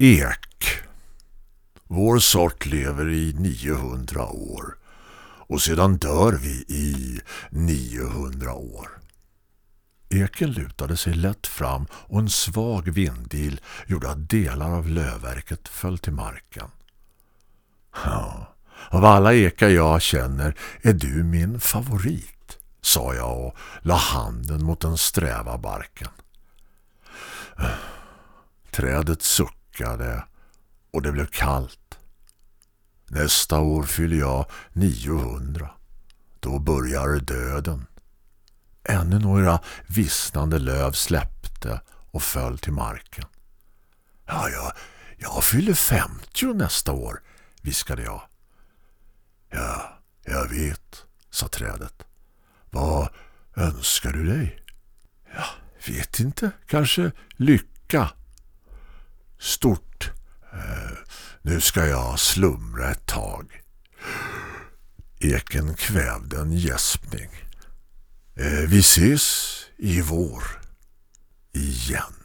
Ek. Vår sort lever i 900 år och sedan dör vi i 900 år. Eken lutade sig lätt fram och en svag vindil gjorde att delar av lövverket föll till marken. Ja, av alla ekar jag känner är du min favorit, sa jag och la handen mot den sträva barken. Trädet suckade och det blev kallt. Nästa år fyller jag 900. Då börjar döden. Ännu några vissnande löv släppte och föll till marken. Ja, jag, jag fyller 50 nästa år, viskade jag. Ja, jag vet, sa trädet. Vad önskar du dig? Ja, vet inte. Kanske lycka. Stort. Eh, nu ska jag slumra ett tag. Eken kvävde en gäspning. Eh, vi ses i vår. Igen.